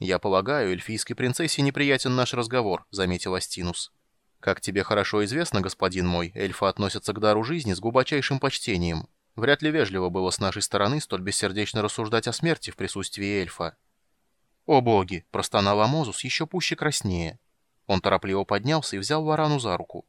«Я полагаю, эльфийской принцессе неприятен наш разговор», — заметил Астинус. «Как тебе хорошо известно, господин мой, эльфы относятся к дару жизни с глубочайшим почтением. Вряд ли вежливо было с нашей стороны столь бессердечно рассуждать о смерти в присутствии эльфа». «О боги!» — простонал Амозус еще пуще краснее. Он торопливо поднялся и взял Варану за руку.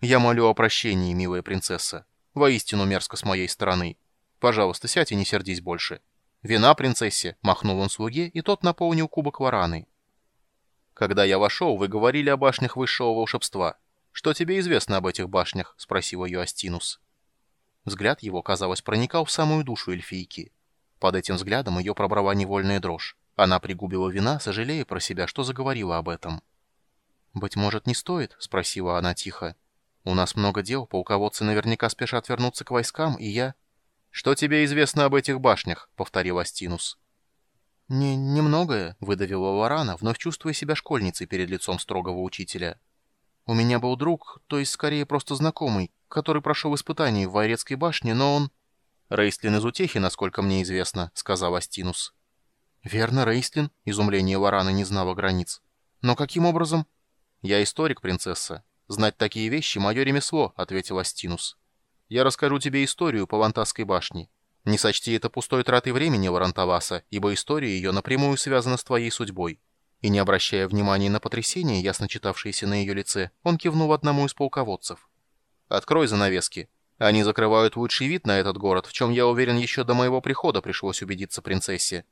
«Я молю о прощении, милая принцесса. Воистину мерзко с моей стороны. Пожалуйста, сядь и не сердись больше». «Вина, принцессе!» — махнул он слуге, и тот наполнил кубок вараны. «Когда я вошел, вы говорили о башнях высшего волшебства. Что тебе известно об этих башнях?» — спросил ее Астинус. Взгляд его, казалось, проникал в самую душу эльфийки. Под этим взглядом ее пробрала невольная дрожь. Она пригубила вина, сожалея про себя, что заговорила об этом. «Быть может, не стоит?» — спросила она тихо. «У нас много дел, полководцы наверняка спешат вернуться к войскам, и я...» «Что тебе известно об этих башнях?» — повторил Астинус. «Не, немногое», — выдавила Лорана, вновь чувствуя себя школьницей перед лицом строгого учителя. «У меня был друг, то есть скорее просто знакомый, который прошел испытание в Вайрецкой башне, но он...» «Рейстлин из Утехи, насколько мне известно», — сказал Астинус. «Верно, Рейстлин», — изумление Лораны не знало границ. «Но каким образом?» «Я историк, принцесса. Знать такие вещи — мое ремесло», — ответил Астинус. Я расскажу тебе историю по Вантасской башне. Не сочти это пустой тратой времени, Варантаваса, ибо история ее напрямую связана с твоей судьбой». И не обращая внимания на потрясение, ясно читавшееся на ее лице, он кивнул одному из полководцев. «Открой занавески. Они закрывают лучший вид на этот город, в чем, я уверен, еще до моего прихода пришлось убедиться принцессе.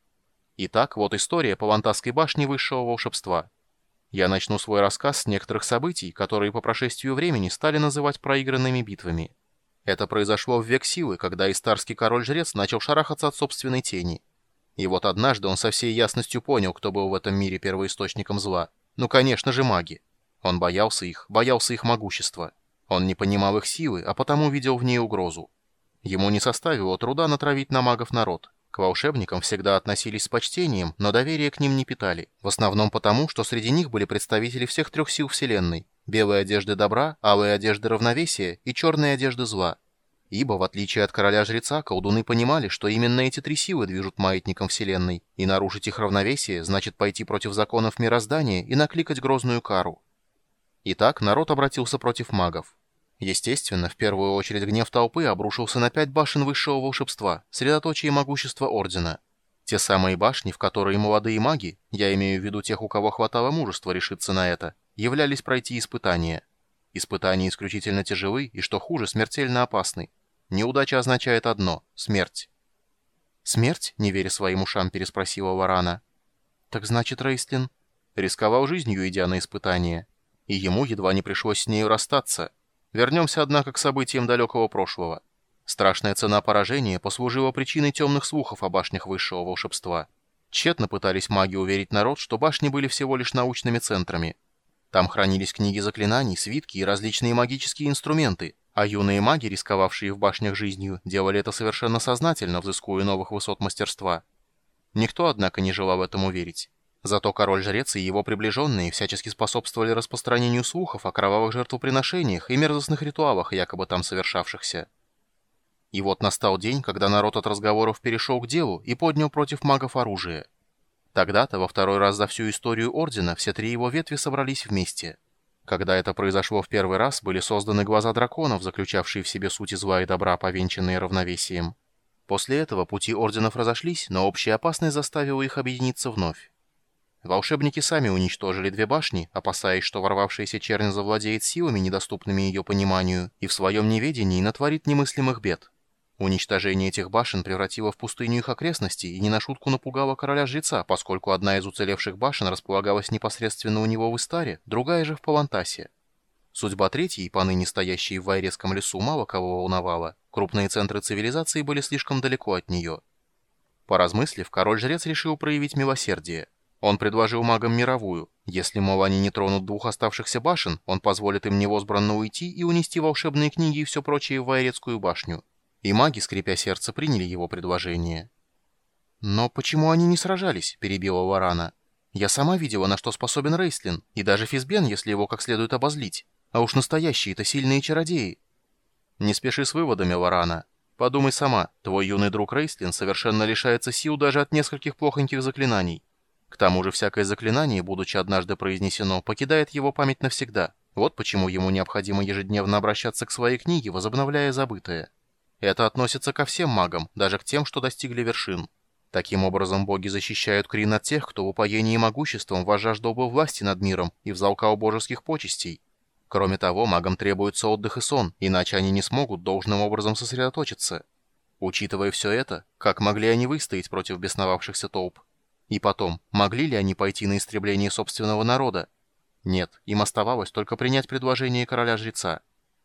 Итак, вот история по Вантасской башне высшего волшебства. Я начну свой рассказ с некоторых событий, которые по прошествию времени стали называть проигранными битвами». Это произошло в век силы, когда истарский король-жрец начал шарахаться от собственной тени. И вот однажды он со всей ясностью понял, кто был в этом мире первоисточником зла. Ну, конечно же, маги. Он боялся их, боялся их могущества. Он не понимал их силы, а потому видел в ней угрозу. Ему не составило труда натравить на магов народ. К волшебникам всегда относились с почтением, но доверия к ним не питали. В основном потому, что среди них были представители всех трех сил Вселенной белые одежды добра, алые одежды равновесия и черные одежды зла. Ибо, в отличие от короля-жреца, колдуны понимали, что именно эти три силы движут маятником Вселенной, и нарушить их равновесие значит пойти против законов мироздания и накликать грозную кару. Итак, народ обратился против магов. Естественно, в первую очередь гнев толпы обрушился на пять башен высшего волшебства, средоточие могущества Ордена. Те самые башни, в которые молодые маги, я имею в виду тех, у кого хватало мужества решиться на это, являлись пройти испытания. Испытания исключительно тяжелы и, что хуже, смертельно опасны. Неудача означает одно — смерть. «Смерть?» — не веря своим ушам, переспросила Варана. «Так значит, Рейстлин...» Рисковал жизнью, идя на испытание. И ему едва не пришлось с нею расстаться. Вернемся, однако, к событиям далекого прошлого. Страшная цена поражения послужила причиной темных слухов о башнях высшего волшебства. Тщетно пытались маги уверить народ, что башни были всего лишь научными центрами. Там хранились книги заклинаний, свитки и различные магические инструменты, а юные маги, рисковавшие в башнях жизнью, делали это совершенно сознательно, взыскуя новых высот мастерства. Никто, однако, не желал этому верить. Зато король-жрец и его приближенные всячески способствовали распространению слухов о кровавых жертвоприношениях и мерзостных ритуалах, якобы там совершавшихся. И вот настал день, когда народ от разговоров перешел к делу и поднял против магов оружие. Тогда-то, во второй раз за всю историю Ордена, все три его ветви собрались вместе. Когда это произошло в первый раз, были созданы глаза драконов, заключавшие в себе сути зла и добра, повенчанные равновесием. После этого пути Орденов разошлись, но общая опасность заставила их объединиться вновь. Волшебники сами уничтожили две башни, опасаясь, что ворвавшаяся чернь завладеет силами, недоступными ее пониманию, и в своем неведении натворит немыслимых бед. Уничтожение этих башен превратило в пустыню их окрестности и не на шутку напугало короля-жреца, поскольку одна из уцелевших башен располагалась непосредственно у него в Истаре, другая же в Палантасе. Судьба третьей, поныне стоящей в Вайрецком лесу, мало кого волновала. Крупные центры цивилизации были слишком далеко от нее. Поразмыслив, король-жрец решил проявить милосердие. Он предложил магам мировую. Если, мол, они не тронут двух оставшихся башен, он позволит им невозбранно уйти и унести волшебные книги и все прочее в Вайрецкую башню и маги, скрипя сердце, приняли его предложение. «Но почему они не сражались?» — перебила Варана. «Я сама видела, на что способен Рейслин, и даже Физбен, если его как следует обозлить. А уж настоящие-то сильные чародеи». «Не спеши с выводами, Варана. Подумай сама, твой юный друг Рейслин совершенно лишается сил даже от нескольких плохоньких заклинаний. К тому же всякое заклинание, будучи однажды произнесено, покидает его память навсегда. Вот почему ему необходимо ежедневно обращаться к своей книге, возобновляя забытое. Это относится ко всем магам, даже к тем, что достигли вершин. Таким образом, боги защищают Крин от тех, кто в упоении могуществом возжаждал бы власти над миром и взалкал божеских почестей. Кроме того, магам требуется отдых и сон, иначе они не смогут должным образом сосредоточиться. Учитывая все это, как могли они выстоять против бесновавшихся толп? И потом, могли ли они пойти на истребление собственного народа? Нет, им оставалось только принять предложение короля-жреца.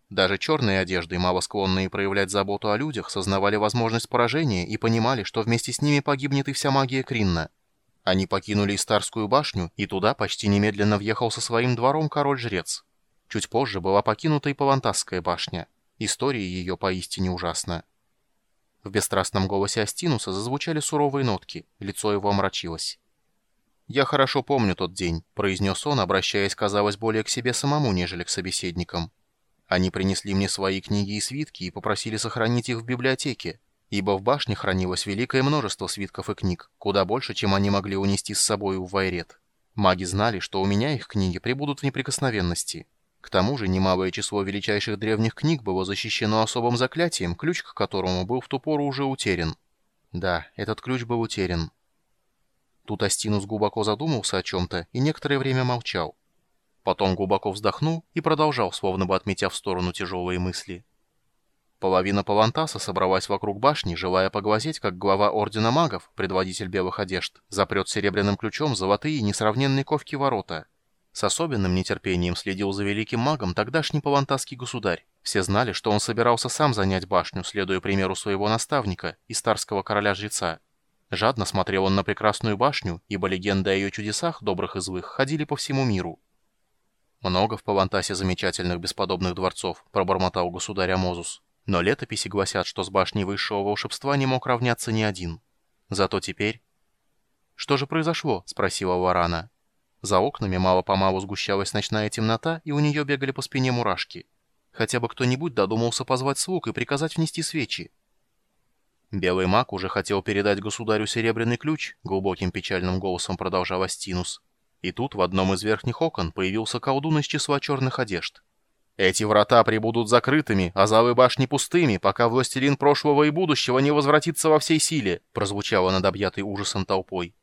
Даже черные одежды, мало склонные проявлять заботу о людях, сознавали возможность поражения и понимали, что вместе с ними погибнет и вся магия Кринна. Они покинули Истарскую башню, и туда почти немедленно въехал со своим двором король-жрец. Чуть позже была покинута и Палантасская башня. История ее поистине ужасна. В бесстрастном голосе Астинуса зазвучали суровые нотки, лицо его омрачилось. «Я хорошо помню тот день», — произнес он, обращаясь, казалось, более к себе самому, нежели к собеседникам. Они принесли мне свои книги и свитки и попросили сохранить их в библиотеке, ибо в башне хранилось великое множество свитков и книг, куда больше, чем они могли унести с собой в Вайрет. Маги знали, что у меня их книги прибудут в неприкосновенности. К тому же немалое число величайших древних книг было защищено особым заклятием, ключ к которому был в ту пору уже утерян. Да, этот ключ был утерян. Тут Астинус глубоко задумался о чем-то и некоторое время молчал. Потом глубоко вздохнул и продолжал, словно бы отметя в сторону тяжелые мысли. Половина Павантаса собралась вокруг башни, желая поглазеть, как глава Ордена Магов, предводитель Белых Одежд, запрет серебряным ключом золотые несравненные ковки ворота. С особенным нетерпением следил за великим магом тогдашний павантасский государь. Все знали, что он собирался сам занять башню, следуя примеру своего наставника, и старского короля-жреца. Жадно смотрел он на прекрасную башню, ибо легенды о ее чудесах, добрых и злых, ходили по всему миру. «Много в Павантасе замечательных бесподобных дворцов», — пробормотал государь Амозус. «Но летописи гласят, что с башней высшего волшебства не мог равняться ни один. Зато теперь...» «Что же произошло?» — спросила Варана. За окнами мало-помалу сгущалась ночная темнота, и у нее бегали по спине мурашки. Хотя бы кто-нибудь додумался позвать слуг и приказать внести свечи. Белый маг уже хотел передать государю серебряный ключ, глубоким печальным голосом продолжал Астинус. И тут в одном из верхних окон появился колдун из числа черных одежд. «Эти врата прибудут закрытыми, а залы башни пустыми, пока властелин прошлого и будущего не возвратится во всей силе», прозвучало над объятой ужасом толпой.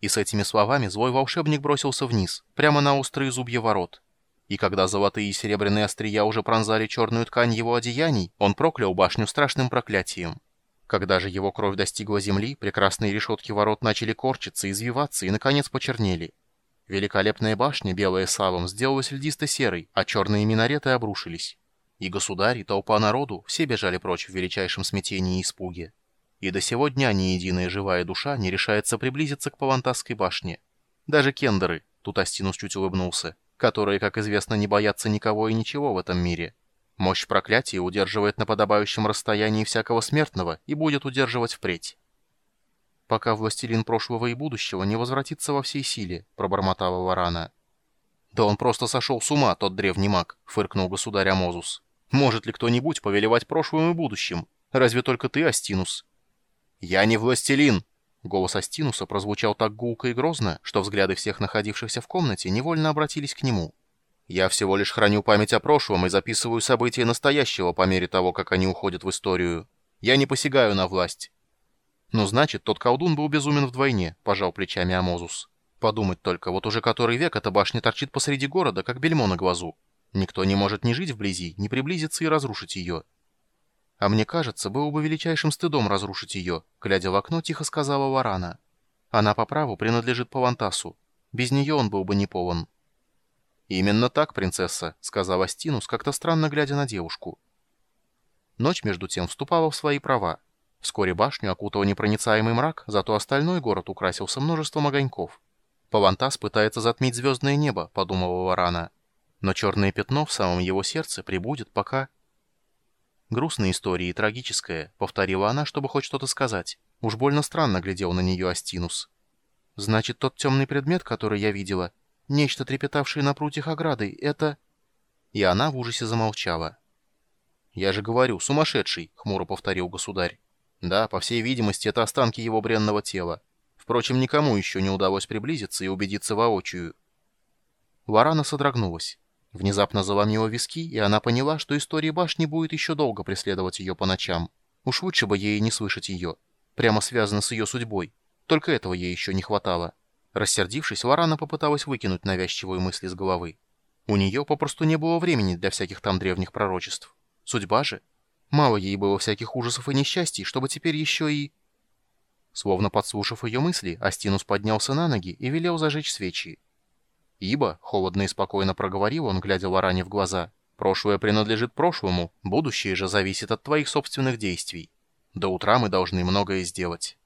И с этими словами злой волшебник бросился вниз, прямо на острые зубья ворот. И когда золотые и серебряные острия уже пронзали черную ткань его одеяний, он проклял башню страшным проклятием. Когда же его кровь достигла земли, прекрасные решетки ворот начали корчиться, извиваться и, наконец, почернели. Великолепная башня, белая савом, сделалась льдисто-серой, а черные минареты обрушились. И государь, и толпа народу все бежали прочь в величайшем смятении и испуге. И до сего дня ни единая живая душа не решается приблизиться к Павантасской башне. Даже кендеры, тут Астинус чуть улыбнулся, которые, как известно, не боятся никого и ничего в этом мире. Мощь проклятия удерживает на подобающем расстоянии всякого смертного и будет удерживать впредь пока властелин прошлого и будущего не возвратится во всей силе», — пробормотала Варана. «Да он просто сошел с ума, тот древний маг», — фыркнул государь Амозус. «Может ли кто-нибудь повелевать прошлым и будущим? Разве только ты, Астинус?» «Я не властелин!» Голос Астинуса прозвучал так гулко и грозно, что взгляды всех находившихся в комнате невольно обратились к нему. «Я всего лишь храню память о прошлом и записываю события настоящего по мере того, как они уходят в историю. Я не посягаю на власть. «Ну, значит, тот колдун был безумен вдвойне», — пожал плечами Амозус. «Подумать только, вот уже который век эта башня торчит посреди города, как бельмо на глазу. Никто не может ни жить вблизи, ни приблизиться и разрушить ее». «А мне кажется, было бы величайшим стыдом разрушить ее», — глядя в окно, тихо сказала Варана. «Она по праву принадлежит Павантасу. Без нее он был бы не полон». «Именно так, принцесса», — сказал Астинус, как-то странно глядя на девушку. Ночь, между тем, вступала в свои права. Вскоре башню окутал непроницаемый мрак, зато остальной город украсился множеством огоньков. Павантас пытается затмить звездное небо, подумала Варана. Но черное пятно в самом его сердце прибудет, пока... Грустная история и трагическая, повторила она, чтобы хоть что-то сказать. Уж больно странно глядел на нее Астинус. Значит, тот темный предмет, который я видела, нечто трепетавшее на прутьях ограды, это... И она в ужасе замолчала. «Я же говорю, сумасшедший», — хмуро повторил государь. Да, по всей видимости, это останки его бренного тела. Впрочем, никому еще не удалось приблизиться и убедиться воочию. Варана содрогнулась. Внезапно заломила виски, и она поняла, что история башни будет еще долго преследовать ее по ночам. Уж лучше бы ей не слышать ее. Прямо связано с ее судьбой. Только этого ей еще не хватало. Рассердившись, Варана попыталась выкинуть навязчивые мысли с головы. У нее попросту не было времени для всяких там древних пророчеств. Судьба же? Мало ей было всяких ужасов и несчастий, чтобы теперь еще и... Словно подслушав ее мысли, Астинус поднялся на ноги и велел зажечь свечи. «Ибо», — холодно и спокойно проговорил он, глядя Лоране в глаза, «прошлое принадлежит прошлому, будущее же зависит от твоих собственных действий. До утра мы должны многое сделать».